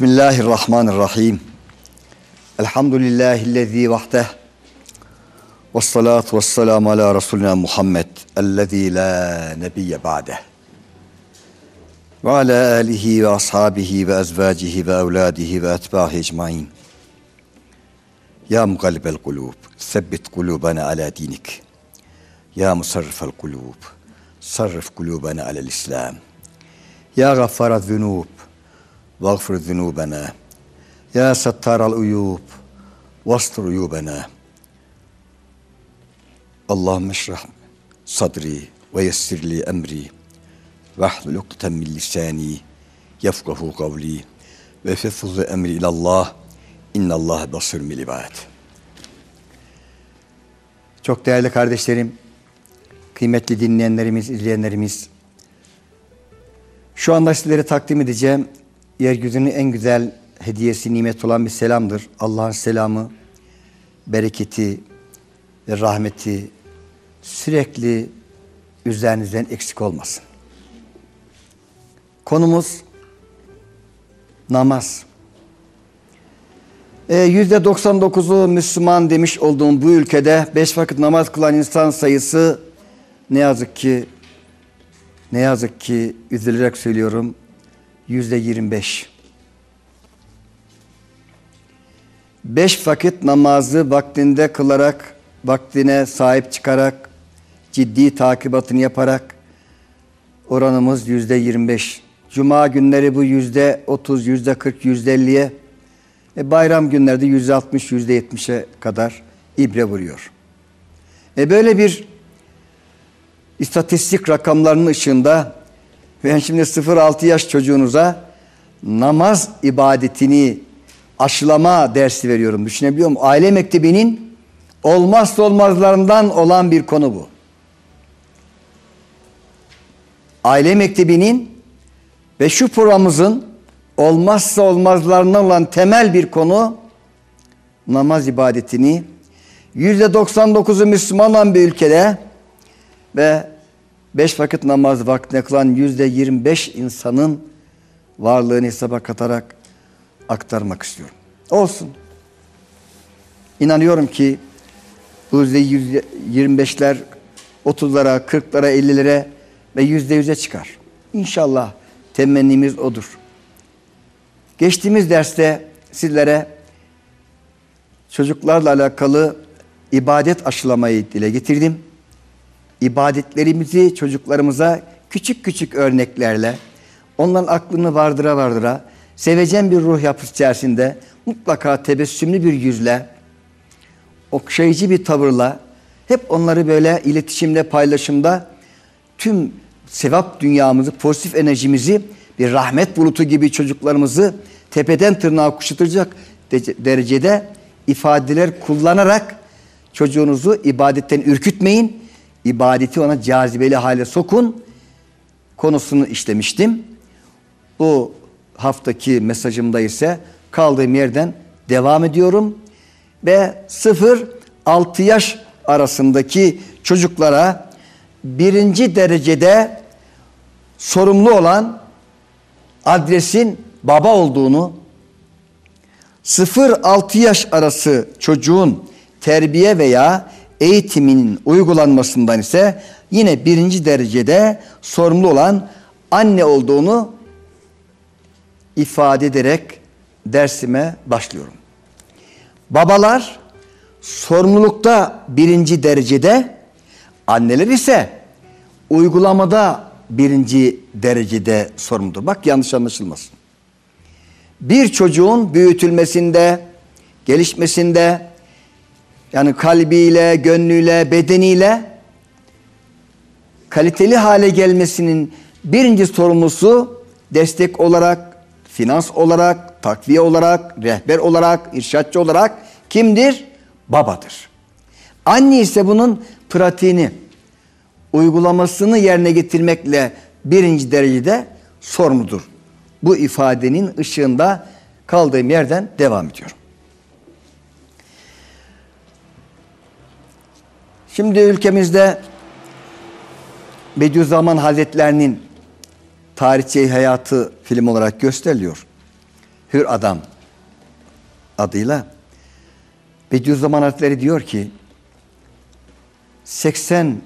بسم الله الرحمن الرحيم الحمد لله الذي وحده والصلاة والسلام على رسولنا محمد الذي لا نبي بعده وعلى آله وأصحابه وأزواجه وأولاده وأتباعه أجمعين يا مقلب القلوب ثبت قلوبنا على دينك يا مصرف القلوب صرف قلوبنا على الإسلام يا غفار الذنوب واغفر ذنوبنا يا ستار العيوب واستر عيوبنا اللهم اشرح صدري ويسر لي امري واحلل عقدة من لساني يفقه قولي وفضل امري الى الله ان الله بصير بالعباد Çok değerli kardeşlerim, kıymetli dinleyenlerimiz, izleyenlerimiz, şu anda sizlere takdim edeceğim yeryüzünün en güzel hediyesi, nimet olan bir selamdır. Allah'ın selamı, bereketi ve rahmeti sürekli üzerinizden eksik olmasın. Konumuz namaz. E, yüzde 99'u Müslüman demiş olduğum bu ülkede beş vakit namaz kılan insan sayısı ne yazık ki ne yazık ki üzülerek söylüyorum yüzde yirmi beş. Beş vakit namazı vaktinde kılarak, vaktine sahip çıkarak, ciddi takibatını yaparak oranımız yüzde yirmi beş. Cuma günleri bu yüzde otuz, yüzde kırk, yüzde elliye. E bayram günlerde yüzde altmış, yüzde yetmişe kadar ibre vuruyor. E böyle bir istatistik rakamlarının ışığında ben şimdi 0-6 yaş çocuğunuza namaz ibadetini aşılama dersi veriyorum. Düşünebiliyor musun? Aile mektebinin olmazsa olmazlarından olan bir konu bu. Aile mektebinin ve şu programımızın olmazsa olmazlarından olan temel bir konu namaz ibadetini %99'u Müslüman olan bir ülkede ve beş vakit namaz vaktine kılan yüzde yirmi beş insanın varlığını hesaba katarak aktarmak istiyorum. Olsun. İnanıyorum ki yüzde yirmi beşler otuzlara, kırklara, ellilere ve yüzde yüze çıkar. İnşallah temennimiz odur. Geçtiğimiz derste sizlere çocuklarla alakalı ibadet aşılamayı dile getirdim ibadetlerimizi çocuklarımıza küçük küçük örneklerle onların aklını vardıra vardıra sevecen bir ruh yapısı içerisinde mutlaka tebessümlü bir yüzle okşayıcı bir tavırla hep onları böyle iletişimle paylaşımda tüm sevap dünyamızı pozitif enerjimizi bir rahmet bulutu gibi çocuklarımızı tepeden tırnağa kuşatacak derecede ifadeler kullanarak çocuğunuzu ibadetten ürkütmeyin ibadeti ona cazibeli hale sokun konusunu işlemiştim. Bu haftaki mesajımda ise kaldığım yerden devam ediyorum. Ve 0-6 yaş arasındaki çocuklara birinci derecede sorumlu olan adresin baba olduğunu 0-6 yaş arası çocuğun terbiye veya eğitiminin uygulanmasından ise yine birinci derecede sorumlu olan anne olduğunu ifade ederek dersime başlıyorum. Babalar sorumlulukta birinci derecede, anneler ise uygulamada birinci derecede sorumludur. Bak yanlış anlaşılmasın. Bir çocuğun büyütülmesinde, gelişmesinde, yani kalbiyle, gönlüyle, bedeniyle kaliteli hale gelmesinin birinci sorumlusu destek olarak, finans olarak, takviye olarak, rehber olarak, irşatçı olarak kimdir? Babadır. Anne ise bunun pratiğini, uygulamasını yerine getirmekle birinci derecede sorumludur. Bu ifadenin ışığında kaldığım yerden devam ediyorum. Şimdi ülkemizde Bediüzzaman Hazretlerinin tarihçi hayatı film olarak gösteriliyor. Hür Adam adıyla Bediüzzaman Hazretleri diyor ki 80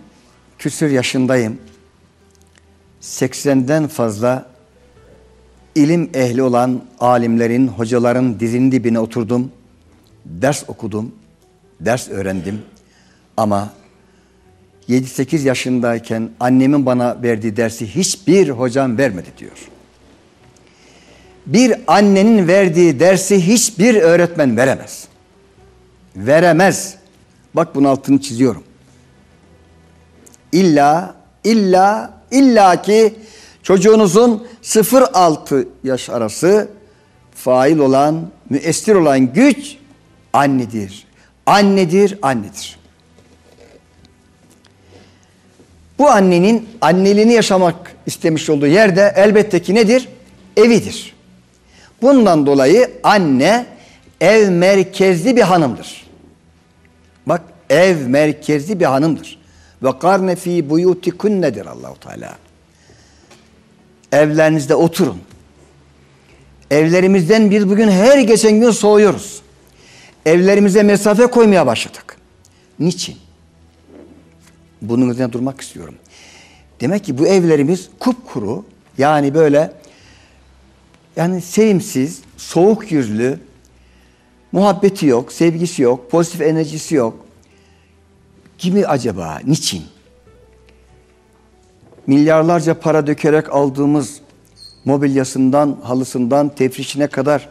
küsür yaşındayım. 80'den fazla ilim ehli olan alimlerin, hocaların dizinin dibine oturdum. Ders okudum, ders öğrendim. Ama 7-8 yaşındayken annemin bana verdiği dersi hiçbir hocam vermedi diyor. Bir annenin verdiği dersi hiçbir öğretmen veremez. Veremez. Bak bunun altını çiziyorum. İlla, illa, illa ki çocuğunuzun 0-6 yaş arası fail olan, müessir olan güç annedir. Annedir, annedir. Bu annenin anneliğini yaşamak istemiş olduğu yerde elbette ki nedir? Evidir. Bundan dolayı anne ev merkezli bir hanımdır. Bak ev merkezli bir hanımdır. Ve karne fi buyutikunnedir Allahu Teala. Evlerinizde oturun. Evlerimizden biz bugün her geçen gün soğuyoruz. Evlerimize mesafe koymaya başladık. Niçin? Bunun üzerine durmak istiyorum. Demek ki bu evlerimiz kupkuru yani böyle yani sevimsiz, soğuk yüzlü, muhabbeti yok, sevgisi yok, pozitif enerjisi yok. Kimi acaba? Niçin? Milyarlarca para dökerek aldığımız mobilyasından, halısından, tefrişine kadar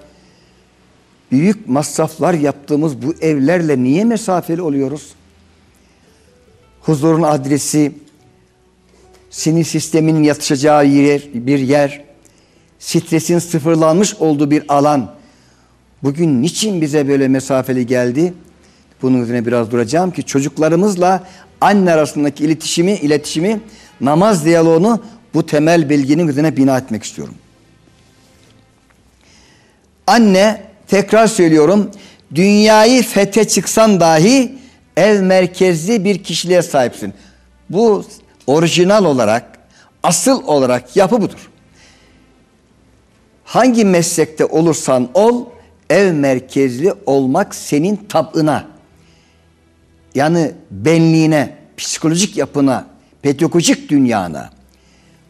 büyük masraflar yaptığımız bu evlerle niye mesafeli oluyoruz? Huzurun adresi, sinir sisteminin yatışacağı yer, bir yer, stresin sıfırlanmış olduğu bir alan. Bugün niçin bize böyle mesafeli geldi? Bunun üzerine biraz duracağım ki çocuklarımızla anne arasındaki iletişimi, iletişimi, namaz diyaloğunu bu temel bilginin üzerine bina etmek istiyorum. Anne, tekrar söylüyorum, dünyayı fethe çıksan dahi ev merkezli bir kişiliğe sahipsin. Bu orijinal olarak, asıl olarak yapı budur. Hangi meslekte olursan ol, ev merkezli olmak senin tabına, yani benliğine, psikolojik yapına, pedagojik dünyana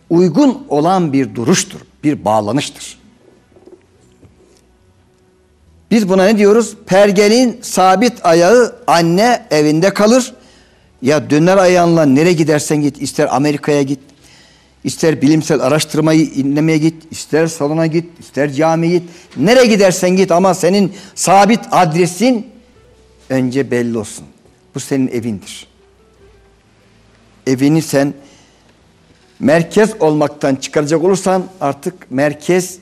uygun olan bir duruştur, bir bağlanıştır. Biz buna ne diyoruz? Pergelin sabit ayağı anne evinde kalır. Ya döner ayağınla nereye gidersen git, ister Amerika'ya git, ister bilimsel araştırmayı dinlemeye git, ister salona git, ister camiye git. Nereye gidersen git ama senin sabit adresin önce belli olsun. Bu senin evindir. Evini sen merkez olmaktan çıkaracak olursan artık merkez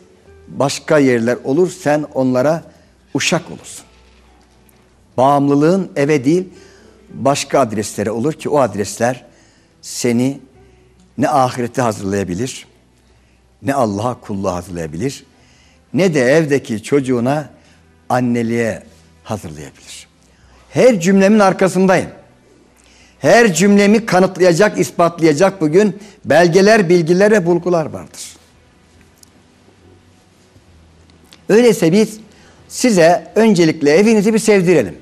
başka yerler olur. Sen onlara uşak olursun. Bağımlılığın eve değil başka adreslere olur ki o adresler seni ne ahirete hazırlayabilir, ne Allah'a kulluğa hazırlayabilir, ne de evdeki çocuğuna anneliğe hazırlayabilir. Her cümlemin arkasındayım. Her cümlemi kanıtlayacak, ispatlayacak bugün belgeler, bilgiler ve bulgular vardır. Öyleyse biz size öncelikle evinizi bir sevdirelim.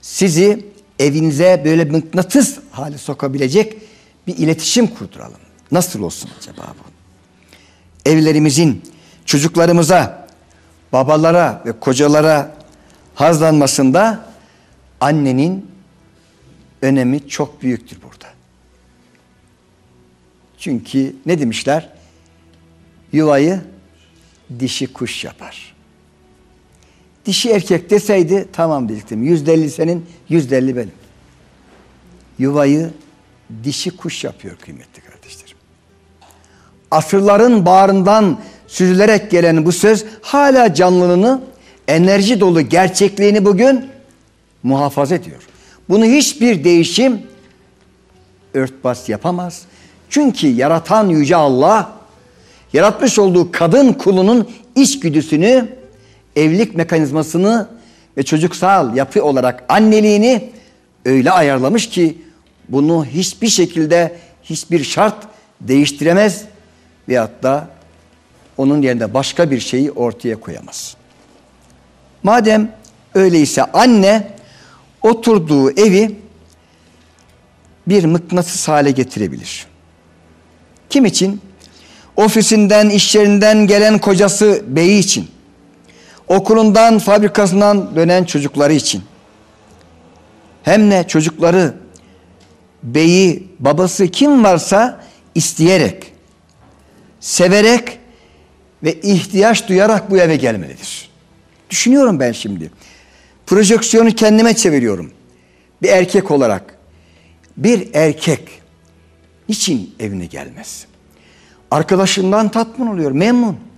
Sizi evinize böyle mıknatıs hale sokabilecek bir iletişim kurduralım. Nasıl olsun acaba bu? Evlerimizin çocuklarımıza, babalara ve kocalara hazlanmasında annenin önemi çok büyüktür burada. Çünkü ne demişler? Yuvayı dişi kuş yapar. Dişi erkek deseydi tamam diyecektim. Yüzde elli senin, yüzde elli benim. Yuvayı dişi kuş yapıyor kıymetli kardeşlerim. Asırların bağrından süzülerek gelen bu söz hala canlılığını, enerji dolu gerçekliğini bugün muhafaza ediyor. Bunu hiçbir değişim örtbas yapamaz. Çünkü yaratan Yüce Allah, yaratmış olduğu kadın kulunun içgüdüsünü, evlilik mekanizmasını ve çocuksal yapı olarak anneliğini öyle ayarlamış ki bunu hiçbir şekilde hiçbir şart değiştiremez veyahut da onun yerine başka bir şeyi ortaya koyamaz. Madem öyleyse anne oturduğu evi bir mıknatıs hale getirebilir. Kim için? Ofisinden, iş yerinden gelen kocası beyi için. Okulundan, fabrikasından dönen çocukları için. Hem ne çocukları, beyi, babası kim varsa isteyerek, severek ve ihtiyaç duyarak bu eve gelmelidir. Düşünüyorum ben şimdi. Projeksiyonu kendime çeviriyorum. Bir erkek olarak. Bir erkek niçin evine gelmez? Arkadaşından tatmin oluyor, memnun.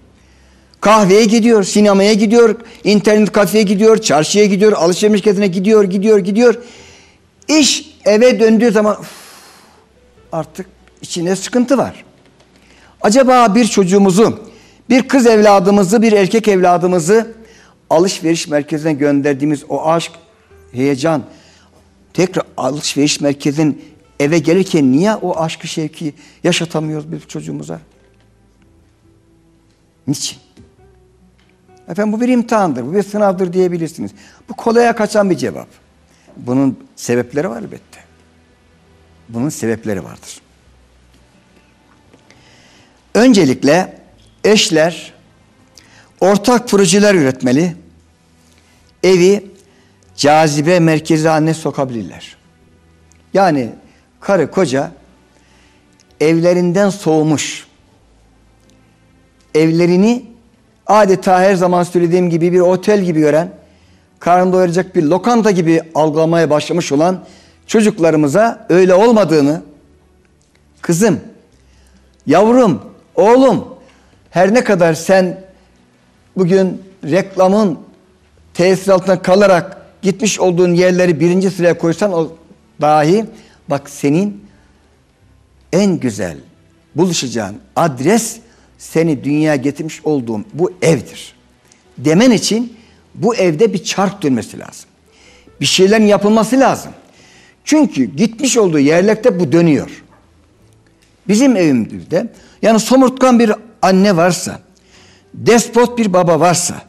Kahveye gidiyor, sinemaya gidiyor, internet kafeye gidiyor, çarşıya gidiyor, alışveriş merkezine gidiyor, gidiyor, gidiyor. İş eve döndüğü zaman artık içinde sıkıntı var. Acaba bir çocuğumuzu, bir kız evladımızı, bir erkek evladımızı alışveriş merkezine gönderdiğimiz o aşk, heyecan, tekrar alışveriş merkezin eve gelirken niye o aşkı şevki yaşatamıyoruz bir çocuğumuza? Niçin? Efendim bu bir imtihandır, bu bir sınavdır diyebilirsiniz. Bu kolaya kaçan bir cevap. Bunun sebepleri var elbette. Bunun sebepleri vardır. Öncelikle eşler ortak projeler üretmeli. Evi cazibe merkezi haline sokabilirler. Yani karı koca evlerinden soğumuş, evlerini adeta her zaman söylediğim gibi bir otel gibi gören, karnını doyuracak bir lokanta gibi algılamaya başlamış olan çocuklarımıza öyle olmadığını, kızım, yavrum, oğlum, her ne kadar sen bugün reklamın tesir altında kalarak gitmiş olduğun yerleri birinci sıraya koysan o dahi bak senin en güzel buluşacağın adres seni dünyaya getirmiş olduğum bu evdir. Demen için bu evde bir çark dönmesi lazım. Bir şeylerin yapılması lazım. Çünkü gitmiş olduğu yerlerde bu dönüyor. Bizim evimizde yani somurtkan bir anne varsa, despot bir baba varsa,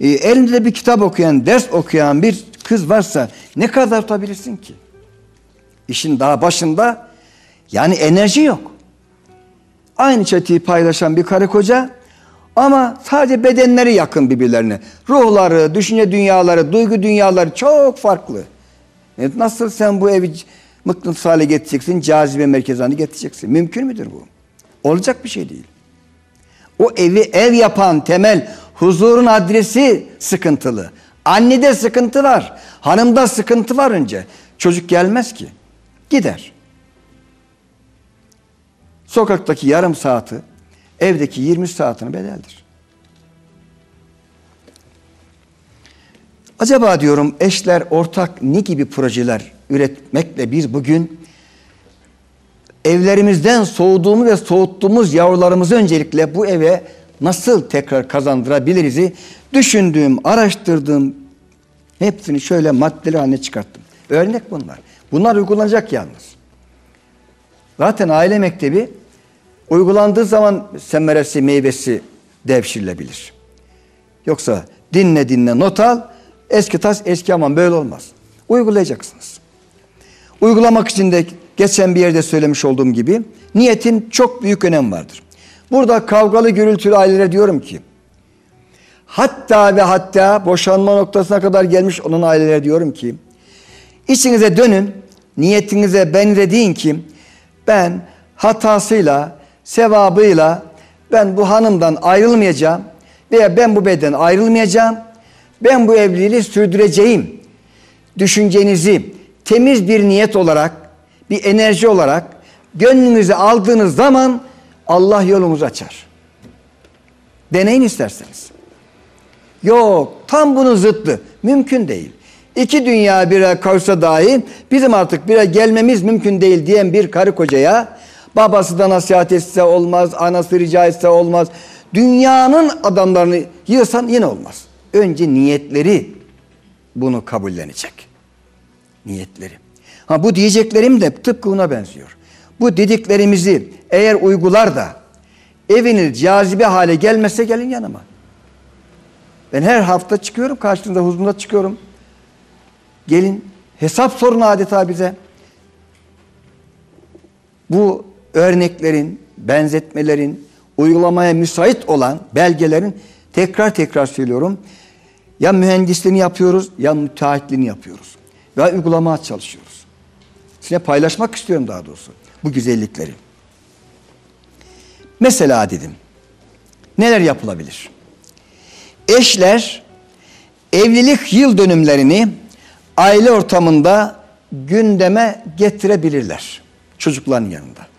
e, elinde bir kitap okuyan, ders okuyan bir kız varsa ne kadar tutabilirsin ki? İşin daha başında yani enerji yok. Aynı çatıyı paylaşan bir karı koca ama sadece bedenleri yakın birbirlerine. Ruhları, düşünce dünyaları, duygu dünyaları çok farklı. E nasıl sen bu evi mıknatıs hale getireceksin, cazibe merkezi getireceksin? Mümkün müdür bu? Olacak bir şey değil. O evi ev yapan temel huzurun adresi sıkıntılı. Annede sıkıntı var. Hanımda sıkıntı var önce. Çocuk gelmez ki. Gider. Sokaktaki yarım saati evdeki 20 saatini bedeldir. Acaba diyorum eşler ortak ne gibi projeler üretmekle biz bugün evlerimizden soğuduğumuz ve soğuttuğumuz yavrularımızı öncelikle bu eve nasıl tekrar kazandırabiliriz'i düşündüğüm, araştırdığım hepsini şöyle maddeler haline çıkarttım. Örnek bunlar. Bunlar uygulanacak yalnız. Zaten aile mektebi uygulandığı zaman semeresi, meyvesi devşirilebilir. Yoksa dinle dinle not al, eski tas eski aman böyle olmaz. Uygulayacaksınız. Uygulamak için de geçen bir yerde söylemiş olduğum gibi niyetin çok büyük önem vardır. Burada kavgalı gürültülü ailelere diyorum ki hatta ve hatta boşanma noktasına kadar gelmiş olan ailelere diyorum ki içinize dönün niyetinize ben de deyin ki ben hatasıyla sevabıyla ben bu hanımdan ayrılmayacağım veya ben bu beden ayrılmayacağım ben bu evliliği sürdüreceğim düşüncenizi temiz bir niyet olarak bir enerji olarak gönlünüze aldığınız zaman Allah yolumuzu açar. Deneyin isterseniz. Yok tam bunun zıttı. Mümkün değil. İki dünya bire kavuşsa dahi bizim artık bire gelmemiz mümkün değil diyen bir karı kocaya babası da nasihat etse olmaz, anası rica etse olmaz. Dünyanın adamlarını yığsan yine olmaz. Önce niyetleri bunu kabullenecek. Niyetleri. Ha bu diyeceklerim de tıpkı buna benziyor. Bu dediklerimizi eğer uygular da eviniz cazibe hale gelmezse gelin yanıma. Ben her hafta çıkıyorum karşınızda huzurunda çıkıyorum. Gelin hesap sorun adeta bize. Bu örneklerin, benzetmelerin, uygulamaya müsait olan belgelerin tekrar tekrar söylüyorum. Ya mühendisliğini yapıyoruz ya müteahhitliğini yapıyoruz. Ve uygulamaya çalışıyoruz. Size paylaşmak istiyorum daha doğrusu bu güzellikleri. Mesela dedim. Neler yapılabilir? Eşler evlilik yıl dönümlerini aile ortamında gündeme getirebilirler. Çocukların yanında.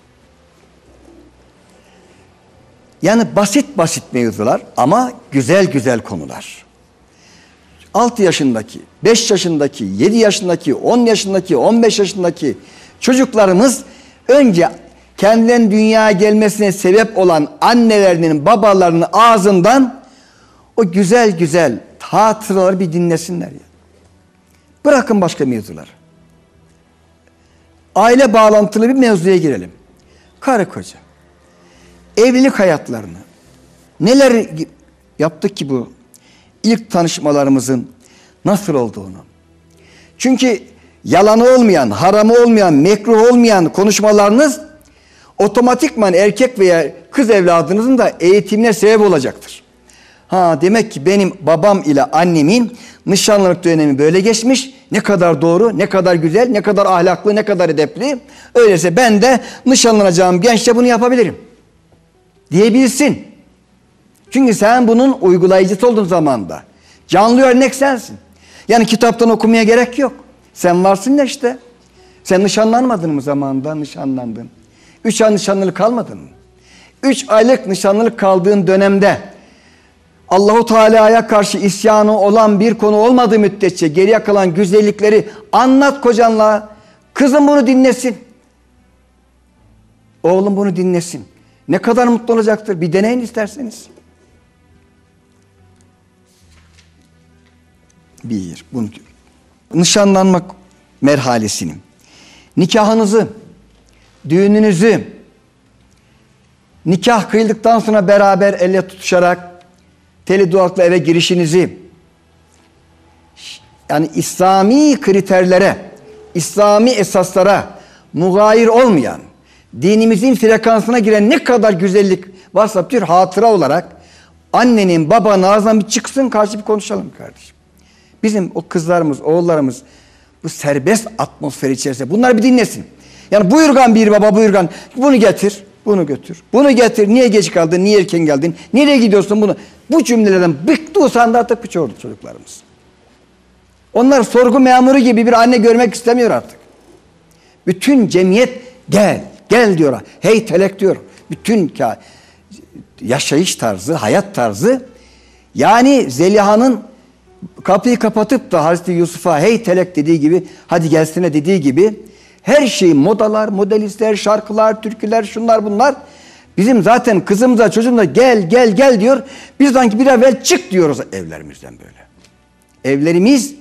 Yani basit basit mevzular ama güzel güzel konular. 6 yaşındaki, 5 yaşındaki, 7 yaşındaki, 10 yaşındaki, 15 yaşındaki çocuklarımız önce kendilerinin dünyaya gelmesine sebep olan annelerinin, babalarının ağzından o güzel güzel hatıraları bir dinlesinler ya. Bırakın başka mevzular. Aile bağlantılı bir mevzuya girelim. Karı koca. Evlilik hayatlarını. Neler yaptık ki bu ilk tanışmalarımızın nasıl olduğunu. Çünkü yalanı olmayan, haramı olmayan, mekruh olmayan konuşmalarınız otomatikman erkek veya kız evladınızın da eğitimine sebep olacaktır. Ha demek ki benim babam ile annemin nişanlılık dönemi böyle geçmiş. Ne kadar doğru, ne kadar güzel, ne kadar ahlaklı, ne kadar edepli. Öyleyse ben de nişanlanacağım gençle bunu yapabilirim. Diyebilsin. Çünkü sen bunun uygulayıcısı olduğun zamanda. Canlı örnek sensin. Yani kitaptan okumaya gerek yok. Sen varsın ya işte. Sen nişanlanmadın mı zamanında? Nişanlandın. Üç ay nişanlılık kalmadın mı? Üç aylık nişanlılık kaldığın dönemde Allahu Teala'ya karşı isyanı olan bir konu olmadığı müddetçe geriye kalan güzellikleri anlat kocanla. Kızım bunu dinlesin. Oğlum bunu dinlesin. Ne kadar mutlu olacaktır. Bir deneyin isterseniz. Bir. Bunu nişanlanmak merhalesini. Nikahınızı, düğününüzü, nikah kıyıldıktan sonra beraber elle tutuşarak teli duakla eve girişinizi yani İslami kriterlere, İslami esaslara mugayir olmayan, dinimizin frekansına giren ne kadar güzellik varsa bir hatıra olarak annenin babanın ağzından bir çıksın karşı bir konuşalım kardeşim. Bizim o kızlarımız, oğullarımız bu serbest atmosfer içerisinde bunlar bir dinlesin. Yani buyurgan bir baba buyurgan bunu getir, bunu götür. Bunu getir. Niye geç kaldın? Niye erken geldin? Nereye gidiyorsun bunu? Bu cümlelerden bıktı usandı artık bu çocuklarımız. Onlar sorgu memuru gibi bir anne görmek istemiyor artık. Bütün cemiyet gel, gel diyor. Hey telek diyor. Bütün yaşayış tarzı, hayat tarzı yani Zeliha'nın kapıyı kapatıp da Hazreti Yusuf'a hey telek dediği gibi hadi gelsene dediği gibi her şey modalar, modelistler, şarkılar, türküler, şunlar bunlar. Bizim zaten kızımıza çocuğumuza gel gel gel diyor. Biz sanki bir evvel çık diyoruz evlerimizden böyle. Evlerimiz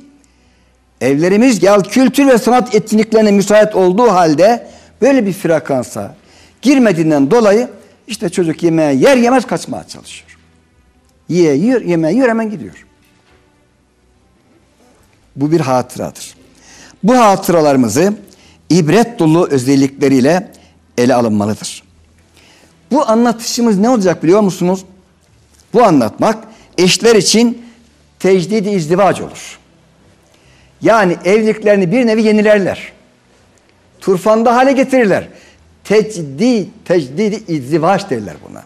evlerimiz ya kültür ve sanat etkinliklerine müsait olduğu halde böyle bir frekansa girmediğinden dolayı işte çocuk yemeğe yer yemez kaçmaya çalışıyor. Yiye yiyor, yemeğe yiyor hemen gidiyor. Bu bir hatıradır. Bu hatıralarımızı ibret dolu özellikleriyle ele alınmalıdır. Bu anlatışımız ne olacak biliyor musunuz? Bu anlatmak eşler için tecdidi izdivac olur. Yani evliliklerini bir nevi yenilerler. Turfanda hale getirirler. Tecdi, tecdidi izdivaç derler buna.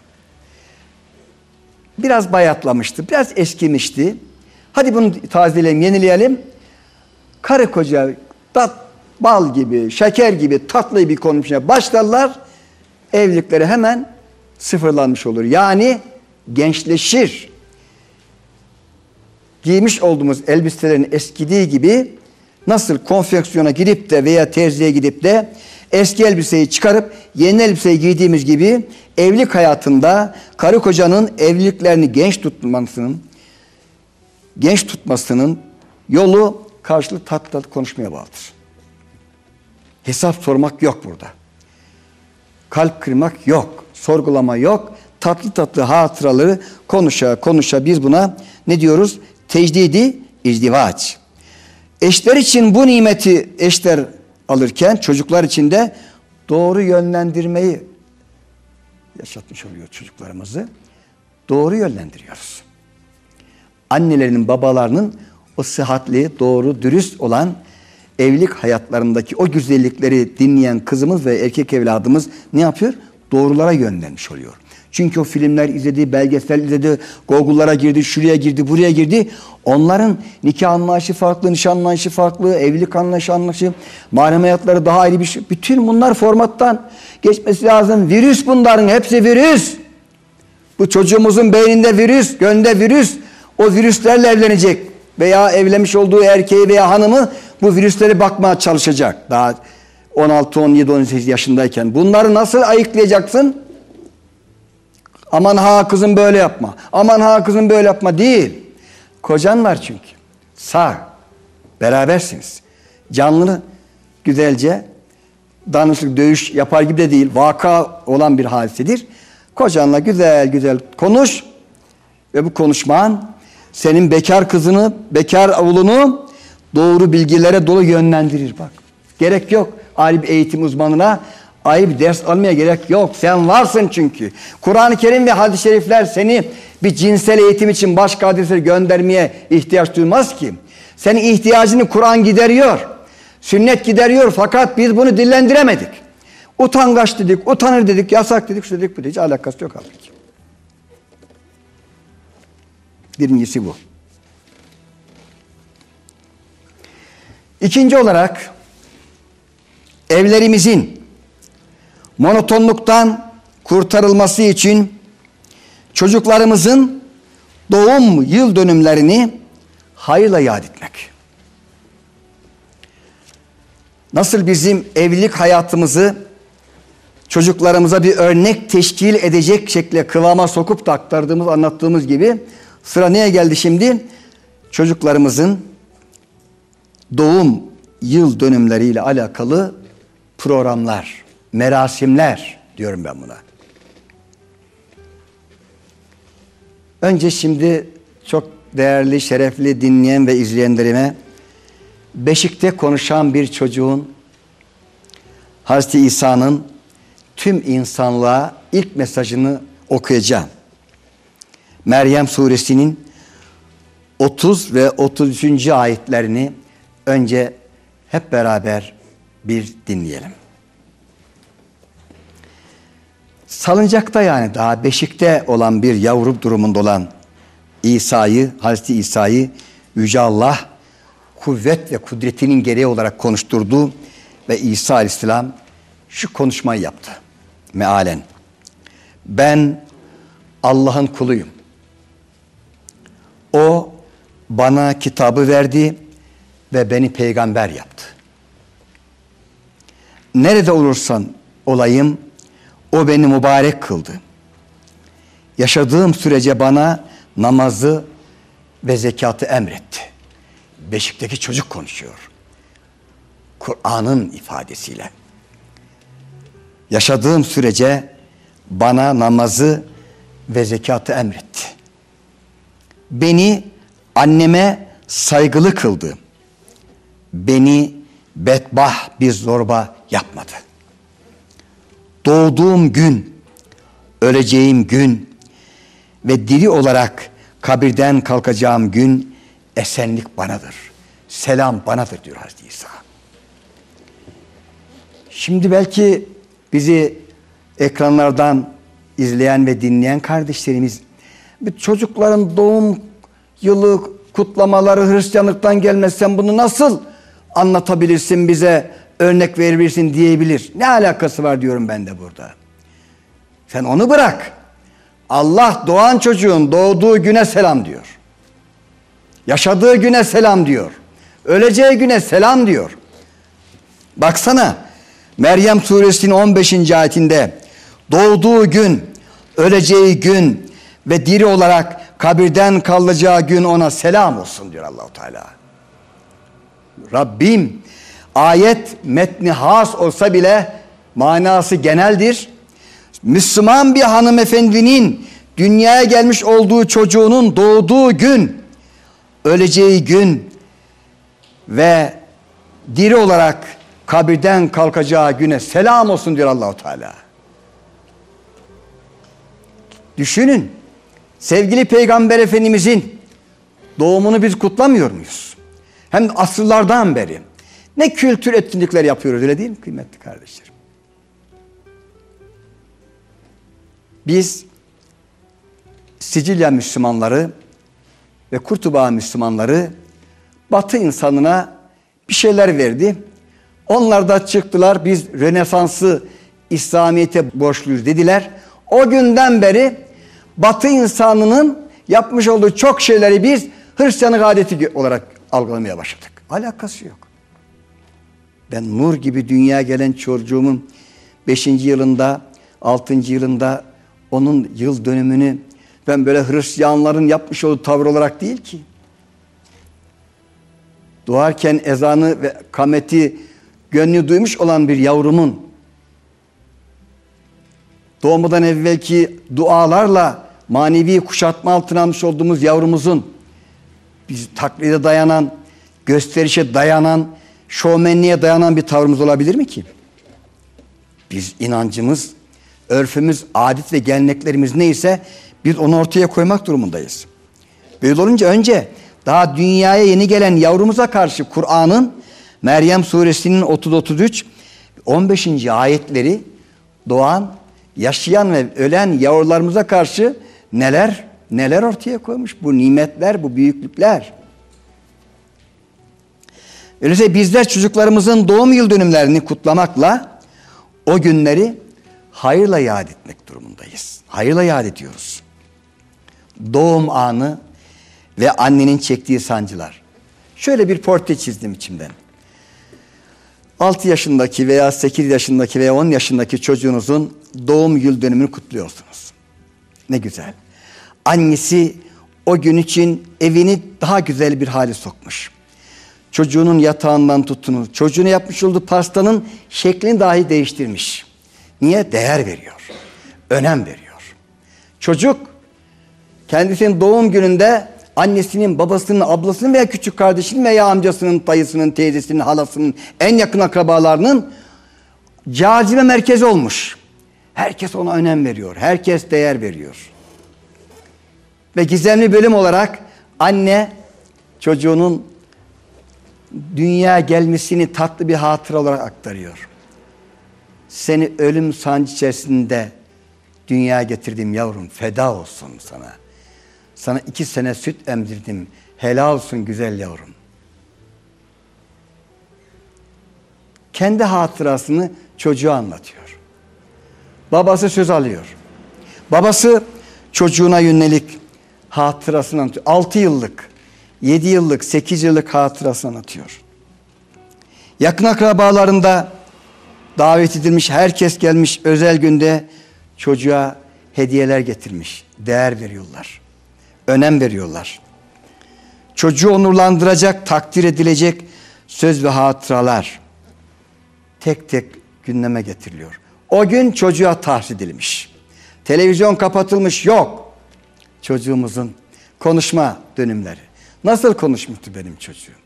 Biraz bayatlamıştı, biraz eskimişti. Hadi bunu tazeleyelim, yenileyelim. Karı koca tat, bal gibi, şeker gibi tatlı bir konuşmaya başlarlar. Evlilikleri hemen sıfırlanmış olur. Yani gençleşir. Giymiş olduğumuz elbiselerin eskidiği gibi nasıl konfeksiyona gidip de veya terziye gidip de eski elbiseyi çıkarıp yeni elbiseyi giydiğimiz gibi evlilik hayatında karı kocanın evliliklerini genç tutmasının genç tutmasının yolu karşılık tatlı tatlı konuşmaya bağlıdır. Hesap sormak yok burada. Kalp kırmak yok. Sorgulama yok. tatlı tatlı hatıraları konuşa konuşa biz buna ne diyoruz? Tecdidi izdivaç. Eşler için bu nimeti eşler alırken çocuklar için de doğru yönlendirmeyi yaşatmış oluyor çocuklarımızı. Doğru yönlendiriyoruz. Annelerinin, babalarının o sıhhatli, doğru, dürüst olan evlilik hayatlarındaki o güzellikleri dinleyen kızımız ve erkek evladımız ne yapıyor? Doğrulara yönlenmiş oluyor. Çünkü o filmler izledi, belgesel izledi, Google'lara girdi, şuraya girdi, buraya girdi. Onların nikah anlayışı farklı, nişan anlayışı farklı, evlilik anlayışı anlayışı, mahrem hayatları daha ayrı bir şey. Bütün bunlar formattan geçmesi lazım. Virüs bunların, hepsi virüs. Bu çocuğumuzun beyninde virüs, gönlünde virüs. O virüslerle evlenecek veya evlenmiş olduğu erkeği veya hanımı bu virüsleri bakmaya çalışacak. Daha 16, 17, 18 yaşındayken. Bunları nasıl ayıklayacaksın? Aman ha kızım böyle yapma. Aman ha kızım böyle yapma değil. Kocan var çünkü. Sağ. Berabersiniz. Canlı güzelce danışık dövüş yapar gibi de değil. Vaka olan bir hadisedir. Kocanla güzel güzel konuş ve bu konuşman senin bekar kızını, bekar oğlunu doğru bilgilere dolu yönlendirir bak. Gerek yok alim eğitim uzmanına ayıp ders almaya gerek yok. Sen varsın çünkü. Kur'an-ı Kerim ve hadis-i şerifler seni bir cinsel eğitim için başka adrese göndermeye ihtiyaç duymaz ki. Senin ihtiyacını Kur'an gideriyor. Sünnet gideriyor fakat biz bunu dillendiremedik. Utangaç dedik, utanır dedik, yasak dedik, şu dedik, bu dedik. Alakası yok halbuki. Birincisi bu. İkinci olarak evlerimizin monotonluktan kurtarılması için çocuklarımızın doğum yıl dönümlerini hayırla yad etmek. Nasıl bizim evlilik hayatımızı çocuklarımıza bir örnek teşkil edecek şekilde kıvama sokup da aktardığımız, anlattığımız gibi sıra neye geldi şimdi? Çocuklarımızın doğum yıl dönümleriyle alakalı programlar, merasimler diyorum ben buna. Önce şimdi çok değerli, şerefli dinleyen ve izleyenlerime Beşik'te konuşan bir çocuğun Hazreti İsa'nın tüm insanlığa ilk mesajını okuyacağım. Meryem suresinin 30 ve 33. ayetlerini önce hep beraber bir dinleyelim. Salıncakta yani daha beşikte olan bir yavru durumunda olan İsa'yı, Hazreti İsa'yı Yüce Allah kuvvet ve kudretinin gereği olarak konuşturdu ve İsa Aleyhisselam şu konuşmayı yaptı. Mealen. Ben Allah'ın kuluyum. O bana kitabı verdi ve beni peygamber yaptı. Nerede olursan olayım o beni mübarek kıldı. Yaşadığım sürece bana namazı ve zekatı emretti. Beşikteki çocuk konuşuyor. Kur'an'ın ifadesiyle. Yaşadığım sürece bana namazı ve zekatı emretti. Beni anneme saygılı kıldı. Beni bedbah bir zorba yapmadı. Doğduğum gün, öleceğim gün ve diri olarak kabirden kalkacağım gün esenlik banadır. Selam banadır diyor Hazreti İsa. Şimdi belki bizi ekranlardan izleyen ve dinleyen kardeşlerimiz çocukların doğum yılı kutlamaları Hristiyanlıktan gelmezsen bunu nasıl anlatabilirsin bize örnek verebilirsin diyebilir. Ne alakası var diyorum ben de burada. Sen onu bırak. Allah doğan çocuğun doğduğu güne selam diyor. Yaşadığı güne selam diyor. Öleceği güne selam diyor. Baksana Meryem suresinin 15. ayetinde doğduğu gün, öleceği gün ve diri olarak kabirden kalacağı gün ona selam olsun diyor Allahu Teala. Rabbim ayet metni has olsa bile manası geneldir. Müslüman bir hanımefendinin dünyaya gelmiş olduğu çocuğunun doğduğu gün, öleceği gün ve diri olarak kabirden kalkacağı güne selam olsun diyor Allahu Teala. Düşünün. Sevgili Peygamber Efendimizin doğumunu biz kutlamıyor muyuz? Hem asırlardan beri. Ne kültür etkinlikler yapıyoruz öyle değil mi kıymetli kardeşlerim? Biz Sicilya Müslümanları ve Kurtuba Müslümanları Batı insanına bir şeyler verdi. Onlar da çıktılar biz Rönesans'ı İslamiyet'e borçluyuz dediler. O günden beri Batı insanının yapmış olduğu çok şeyleri biz Hristiyanlık adeti olarak algılamaya başladık. Alakası yok. Ben nur gibi dünyaya gelen çocuğumun 5. yılında, 6. yılında onun yıl dönümünü ben böyle Hristiyanların yapmış olduğu tavır olarak değil ki. Doğarken ezanı ve kameti gönlü duymuş olan bir yavrumun doğmadan evvelki dualarla manevi kuşatma altına almış olduğumuz yavrumuzun biz taklide dayanan, gösterişe dayanan, şovmenliğe dayanan bir tavrımız olabilir mi ki? Biz inancımız, örfümüz, adet ve geleneklerimiz neyse biz onu ortaya koymak durumundayız. Böyle olunca önce daha dünyaya yeni gelen yavrumuza karşı Kur'an'ın Meryem suresinin 30-33 15. ayetleri doğan, yaşayan ve ölen yavrularımıza karşı neler neler ortaya koymuş bu nimetler, bu büyüklükler. Öyleyse bizler çocuklarımızın doğum yıl dönümlerini kutlamakla o günleri hayırla yad etmek durumundayız. Hayırla yad ediyoruz. Doğum anı ve annenin çektiği sancılar. Şöyle bir portre çizdim içimden. 6 yaşındaki veya 8 yaşındaki veya 10 yaşındaki çocuğunuzun doğum yıl dönümünü kutluyorsunuz. Ne güzel. Annesi o gün için evini daha güzel bir hale sokmuş. Çocuğunun yatağından tuttunuz. Çocuğuna yapmış olduğu pastanın şeklini dahi değiştirmiş. Niye? Değer veriyor. Önem veriyor. Çocuk kendisinin doğum gününde annesinin, babasının, ablasının veya küçük kardeşinin veya amcasının, dayısının, teyzesinin, halasının, en yakın akrabalarının cazibe merkezi olmuş. Herkes ona önem veriyor. Herkes değer veriyor. Ve gizemli bölüm olarak anne çocuğunun dünya gelmesini tatlı bir hatıra olarak aktarıyor. Seni ölüm sancı içerisinde dünyaya getirdim yavrum feda olsun sana. Sana iki sene süt emzirdim. Helal olsun güzel yavrum. Kendi hatırasını çocuğa anlatıyor. Babası söz alıyor. Babası çocuğuna yönelik hatırasını anlatıyor. 6 yıllık, 7 yıllık, 8 yıllık hatırasını anlatıyor. Yakın akrabalarında davet edilmiş, herkes gelmiş özel günde çocuğa hediyeler getirmiş. Değer veriyorlar. Önem veriyorlar. Çocuğu onurlandıracak, takdir edilecek söz ve hatıralar tek tek gündeme getiriliyor. O gün çocuğa tahsis edilmiş. Televizyon kapatılmış yok. Çocuğumuzun konuşma dönümleri. Nasıl konuşmuştu benim çocuğum?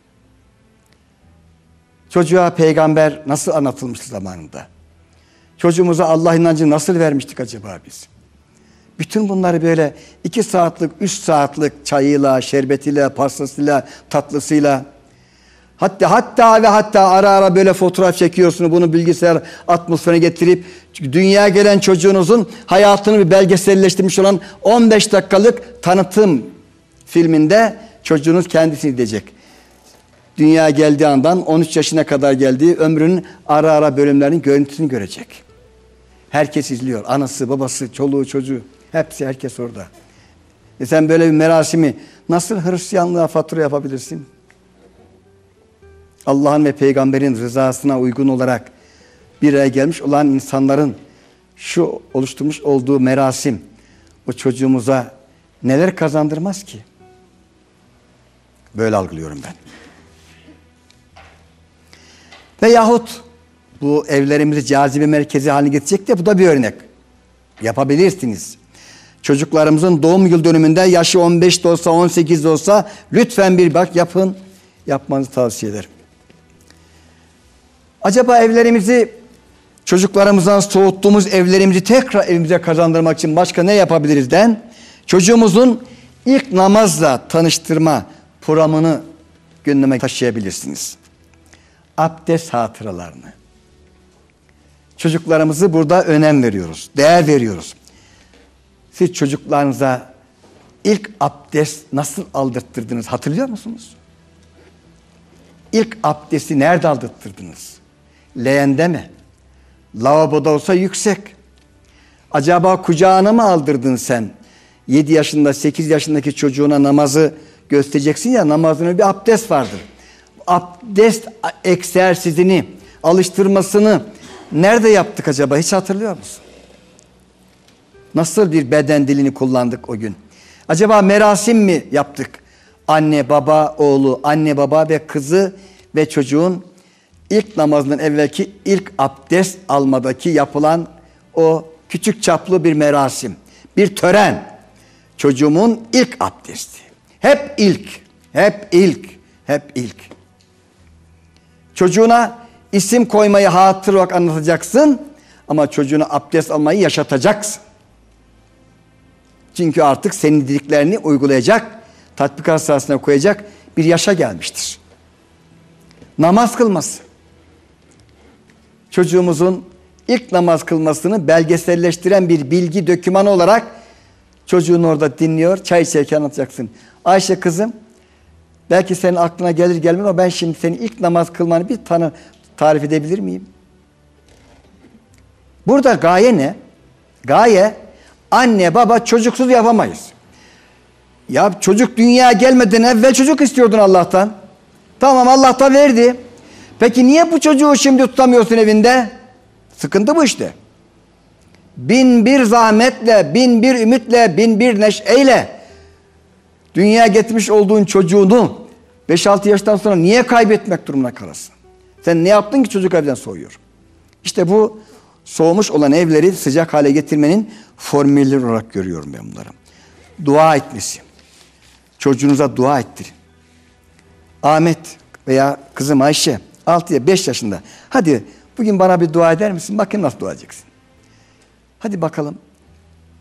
Çocuğa peygamber nasıl anlatılmıştı zamanında? Çocuğumuza Allah inancı nasıl vermiştik acaba biz? Bütün bunları böyle iki saatlik, üç saatlik çayıyla, şerbetiyle, pastasıyla, tatlısıyla hatta hatta ve hatta ara ara böyle fotoğraf çekiyorsunuz bunu bilgisayar atmosferine getirip dünyaya gelen çocuğunuzun hayatını bir belgeselleştirmiş olan 15 dakikalık tanıtım filminde çocuğunuz kendisini izleyecek. Dünya geldiği andan 13 yaşına kadar geldiği ömrünün ara ara bölümlerinin görüntüsünü görecek. Herkes izliyor. Anası, babası, çoluğu, çocuğu. Hepsi herkes orada. E sen böyle bir merasimi nasıl Hristiyanlığa fatura yapabilirsin? Allah'ın ve peygamberin rızasına uygun olarak bir araya gelmiş olan insanların şu oluşturmuş olduğu merasim o çocuğumuza neler kazandırmaz ki? Böyle algılıyorum ben. Veyahut bu evlerimizi cazibe merkezi haline getirecek de bu da bir örnek. Yapabilirsiniz. Çocuklarımızın doğum yıl dönümünde yaşı 15 de olsa 18 de olsa lütfen bir bak yapın. Yapmanızı tavsiye ederim. Acaba evlerimizi çocuklarımızdan soğuttuğumuz evlerimizi tekrar evimize kazandırmak için başka ne yapabiliriz den? Çocuğumuzun ilk namazla tanıştırma programını gündeme taşıyabilirsiniz. Abdest hatıralarını. Çocuklarımızı burada önem veriyoruz, değer veriyoruz. Siz çocuklarınıza ilk abdest nasıl aldırttırdınız hatırlıyor musunuz? İlk abdesti nerede aldırttırdınız? Leğende mi? Lavaboda olsa yüksek. Acaba kucağına mı aldırdın sen? 7 yaşında 8 yaşındaki çocuğuna namazı göstereceksin ya namazının bir abdest vardır. Abdest egzersizini, alıştırmasını nerede yaptık acaba hiç hatırlıyor musun? Nasıl bir beden dilini kullandık o gün? Acaba merasim mi yaptık? Anne, baba, oğlu, anne, baba ve kızı ve çocuğun ilk namazının evvelki ilk abdest almadaki yapılan o küçük çaplı bir merasim, bir tören. Çocuğumun ilk abdesti. Hep ilk, hep ilk, hep ilk. Çocuğuna isim koymayı hatır olarak anlatacaksın ama çocuğuna abdest almayı yaşatacaksın. Çünkü artık senin dediklerini uygulayacak, tatbikat sahasına koyacak bir yaşa gelmiştir. Namaz kılması. Çocuğumuzun ilk namaz kılmasını belgeselleştiren bir bilgi dökümanı olarak çocuğun orada dinliyor, çay içerken anlatacaksın. Ayşe kızım, belki senin aklına gelir gelmez ama ben şimdi senin ilk namaz kılmanı bir tanı tarif edebilir miyim? Burada gaye ne? Gaye anne baba çocuksuz yapamayız. Ya çocuk dünyaya gelmeden evvel çocuk istiyordun Allah'tan. Tamam Allah da verdi. Peki niye bu çocuğu şimdi tutamıyorsun evinde? Sıkıntı bu işte. Bin bir zahmetle, bin bir ümitle, bin bir neşeyle dünyaya getirmiş olduğun çocuğunu 5-6 yaştan sonra niye kaybetmek durumuna kalasın? Sen ne yaptın ki çocuk evden soğuyor? İşte bu soğumuş olan evleri sıcak hale getirmenin formülleri olarak görüyorum ben bunları. Dua etmesi. Çocuğunuza dua ettirin. Ahmet veya kızım Ayşe 6 ya 5 yaşında. Hadi bugün bana bir dua eder misin? Bakın nasıl dua. Hadi bakalım.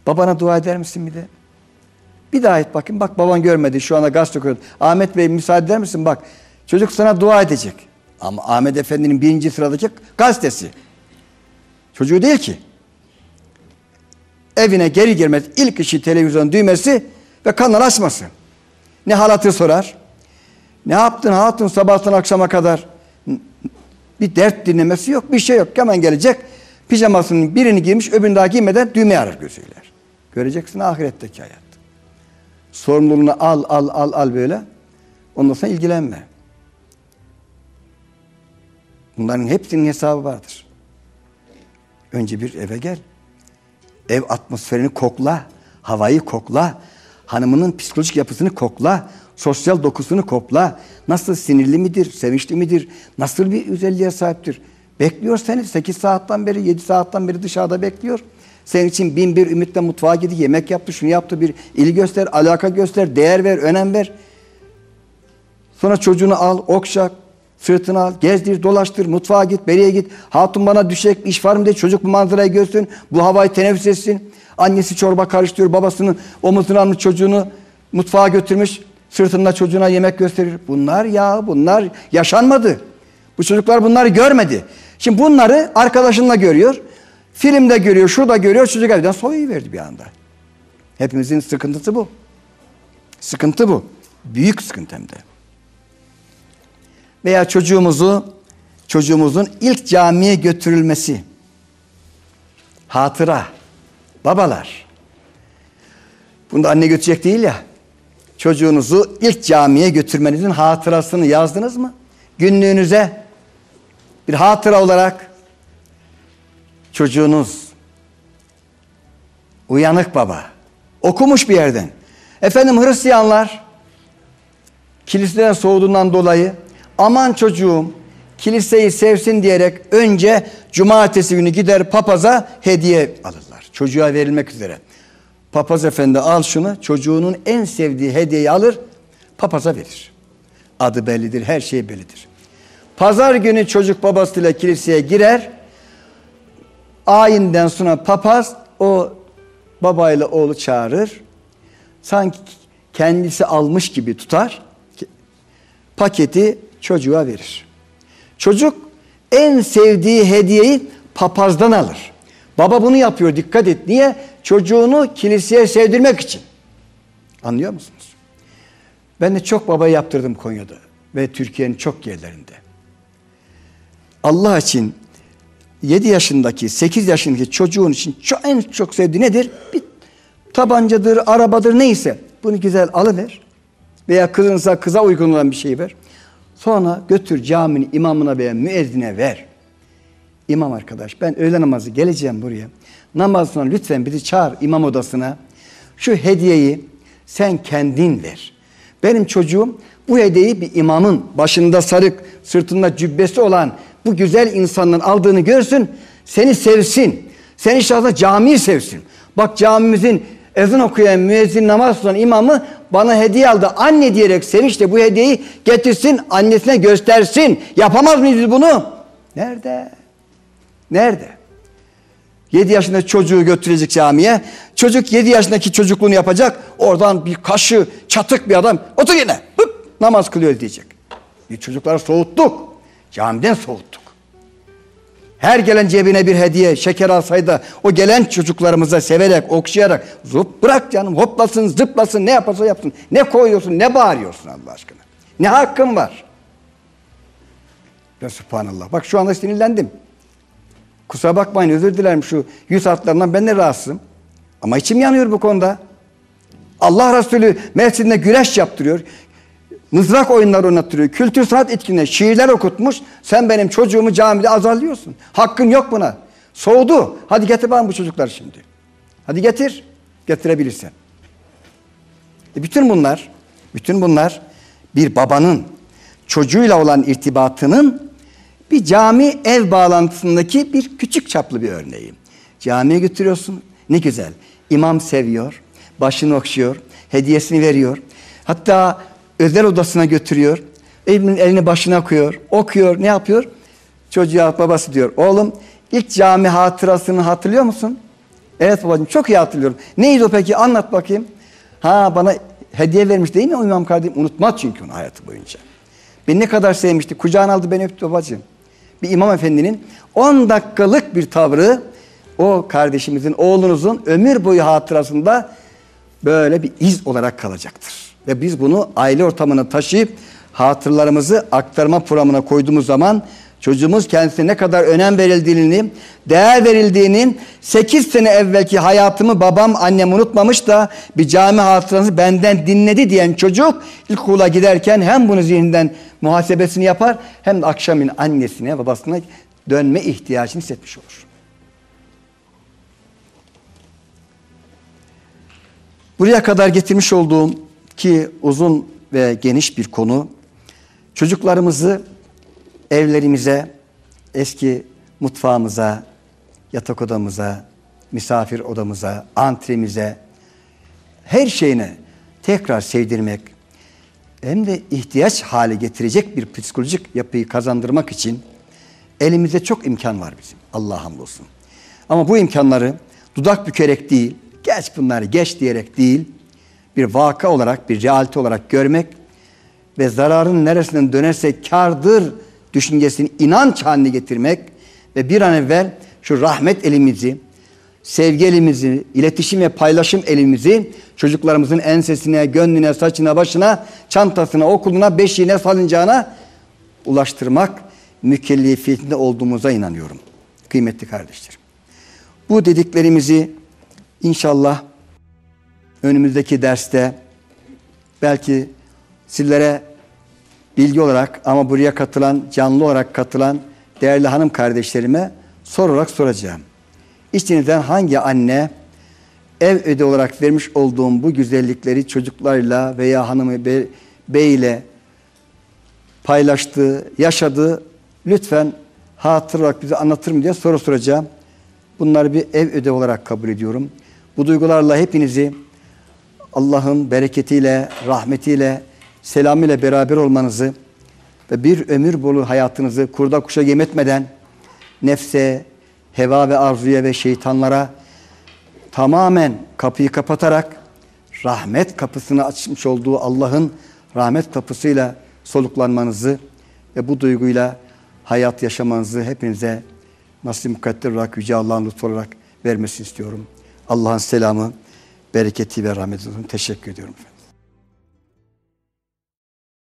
Babana dua eder misin bir de? Bir daha et bakayım. Bak baban görmedi. Şu anda gazete okuyor. Ahmet Bey müsaade eder misin? Bak çocuk sana dua edecek. Ama Ahmet Efendi'nin birinci sıradaki gazetesi. Çocuğu değil ki. Evine geri girmez ilk işi televizyon düğmesi ve kanal açması. Ne halatı sorar. Ne yaptın hatun sabahtan akşama kadar? Bir dert dinlemesi yok, bir şey yok. Hemen gelecek. Pijamasının birini giymiş, öbürünü daha giymeden düğme arar gözüyle. Göreceksin ahiretteki hayat. Sorumluluğunu al, al, al, al böyle. Ondan sonra ilgilenme. Bunların hepsinin hesabı vardır. Önce bir eve gel. Ev atmosferini kokla. Havayı kokla. Hanımının psikolojik yapısını kokla. Sosyal dokusunu kokla. Nasıl sinirli midir, sevinçli midir? Nasıl bir özelliğe sahiptir? Bekliyor seni. 8 saatten beri, 7 saatten beri dışarıda bekliyor. Senin için bin bir ümitle mutfağa gidi, yemek yaptı, şunu yaptı, bir ilgi göster, alaka göster, değer ver, önem ver. Sonra çocuğunu al, okşa, sırtını al, gezdir, dolaştır, mutfağa git, beriye git. Hatun bana düşecek iş var mı diye çocuk bu manzarayı görsün, bu havayı teneffüs etsin. Annesi çorba karıştırıyor, babasının omuzuna almış çocuğunu mutfağa götürmüş, sırtında çocuğuna yemek gösterir. Bunlar ya, bunlar yaşanmadı. Bu çocuklar bunları görmedi. Şimdi bunları arkadaşınla görüyor. Filmde görüyor, şurada görüyor, çocuk evden soyuverdi bir anda. Hepimizin sıkıntısı bu. Sıkıntı bu. Büyük sıkıntı hem de. Veya çocuğumuzu, çocuğumuzun ilk camiye götürülmesi. Hatıra. Babalar. Bunu da anne götürecek değil ya. Çocuğunuzu ilk camiye götürmenizin hatırasını yazdınız mı? Günlüğünüze bir hatıra olarak çocuğunuz uyanık baba okumuş bir yerden. Efendim Hristiyanlar kiliseden soğuduğundan dolayı aman çocuğum kiliseyi sevsin diyerek önce cumartesi günü gider papaza hediye alırlar. Çocuğa verilmek üzere. Papaz efendi al şunu çocuğunun en sevdiği hediyeyi alır papaza verir. Adı bellidir her şey bellidir. Pazar günü çocuk babasıyla kiliseye girer. Ayinden sonra papaz o babayla oğlu çağırır. Sanki kendisi almış gibi tutar. Paketi çocuğa verir. Çocuk en sevdiği hediyeyi papazdan alır. Baba bunu yapıyor dikkat et. Niye? Çocuğunu kiliseye sevdirmek için. Anlıyor musunuz? Ben de çok baba yaptırdım Konya'da ve Türkiye'nin çok yerlerinde. Allah için 7 yaşındaki, 8 yaşındaki çocuğun için çok, en çok sevdiği nedir? Bir tabancadır, arabadır neyse. Bunu güzel alıver. Veya kızınsa kıza uygun olan bir şey ver. Sonra götür caminin imamına veya müezzine ver. İmam arkadaş ben öğle namazı geleceğim buraya. Namaz sonra lütfen bizi çağır imam odasına. Şu hediyeyi sen kendin ver. Benim çocuğum bu hediyeyi bir imamın başında sarık, sırtında cübbesi olan bu güzel insanın aldığını görsün, seni sevsin. Seni şahsa camiyi sevsin. Bak camimizin ezan okuyan müezzin namaz kılan imamı bana hediye aldı. Anne diyerek sevinçle bu hediyeyi getirsin, annesine göstersin. Yapamaz mıyız bunu? Nerede? Nerede? 7 yaşında çocuğu götürecek camiye. Çocuk 7 yaşındaki çocukluğunu yapacak. Oradan bir kaşı, çatık bir adam. Otur yine. Hıp, namaz kılıyor diyecek. Bir çocukları soğuttuk. Camiden soğuttuk. Her gelen cebine bir hediye, şeker alsaydı o gelen çocuklarımıza severek, okşayarak zup bırak canım hoplasın, zıplasın, ne yaparsa yapsın. Ne koyuyorsun, ne bağırıyorsun Allah aşkına. Ne hakkın var? Ya subhanallah. Bak şu anda sinirlendim. Kusura bakmayın özür dilerim şu yüz hatlarından ben de rahatsızım. Ama içim yanıyor bu konuda. Allah Resulü Mersin'de güreş yaptırıyor. Mızrak oyunları oynattırıyor. Kültür sanat etkinliği, şiirler okutmuş. Sen benim çocuğumu camide azarlıyorsun. Hakkın yok buna. Soğudu. Hadi getir bana bu çocuklar şimdi. Hadi getir. Getirebilirsen. E bütün bunlar, bütün bunlar bir babanın çocuğuyla olan irtibatının bir cami ev bağlantısındaki bir küçük çaplı bir örneği. Camiye götürüyorsun. Ne güzel. İmam seviyor. Başını okşuyor. Hediyesini veriyor. Hatta özel odasına götürüyor. Elinin elini başına koyuyor. Okuyor. Ne yapıyor? Çocuğa babası diyor. Oğlum ilk cami hatırasını hatırlıyor musun? Evet babacığım çok iyi hatırlıyorum. Neydi o peki? Anlat bakayım. Ha bana hediye vermiş değil mi o imam kardeşim? Unutmaz çünkü onu hayatı boyunca. Beni ne kadar sevmişti. Kucağına aldı beni öptü babacığım. Bir imam efendinin 10 dakikalık bir tavrı o kardeşimizin, oğlunuzun ömür boyu hatırasında böyle bir iz olarak kalacaktır. Ve biz bunu aile ortamına taşıyıp hatırlarımızı aktarma programına koyduğumuz zaman çocuğumuz kendisine ne kadar önem verildiğini, değer verildiğinin 8 sene evvelki hayatımı babam annem unutmamış da bir cami hatırası benden dinledi diyen çocuk ilkokula giderken hem bunu zihninden muhasebesini yapar hem de akşamın annesine babasına dönme ihtiyacını hissetmiş olur. Buraya kadar getirmiş olduğum ki uzun ve geniş bir konu çocuklarımızı evlerimize, eski mutfağımıza, yatak odamıza, misafir odamıza, antremize, her şeyine tekrar sevdirmek hem de ihtiyaç hale getirecek bir psikolojik yapıyı kazandırmak için elimizde çok imkan var bizim. Allah hamdolsun. Ama bu imkanları dudak bükerek değil, geç bunları geç diyerek değil, bir vaka olarak, bir realite olarak görmek ve zararın neresinden dönerse kardır düşüncesini inanç haline getirmek ve bir an evvel şu rahmet elimizi, sevgi elimizi, iletişim ve paylaşım elimizi çocuklarımızın ensesine, gönlüne, saçına, başına, çantasına, okuluna, beşiğine, salıncağına ulaştırmak mükellefiyetinde olduğumuza inanıyorum. Kıymetli kardeşlerim. Bu dediklerimizi inşallah önümüzdeki derste belki sizlere bilgi olarak ama buraya katılan, canlı olarak katılan değerli hanım kardeşlerime sorarak soracağım. İçinizden hangi anne ev öde olarak vermiş olduğum bu güzellikleri çocuklarıyla veya hanımı be, beyle paylaştı, yaşadı lütfen hatır olarak bize anlatır mı diye soru soracağım. Bunları bir ev ödevi olarak kabul ediyorum. Bu duygularla hepinizi Allah'ın bereketiyle, rahmetiyle, selamıyla beraber olmanızı ve bir ömür boyu hayatınızı kurda kuşa yem etmeden nefse, heva ve arzuya ve şeytanlara tamamen kapıyı kapatarak rahmet kapısını açmış olduğu Allah'ın rahmet kapısıyla soluklanmanızı ve bu duyguyla hayat yaşamanızı hepinize nasip mukadder olarak Yüce Allah'ın lütfu olarak vermesini istiyorum. Allah'ın selamı, bereketi ve rahmeti olsun. Teşekkür ediyorum. efendim.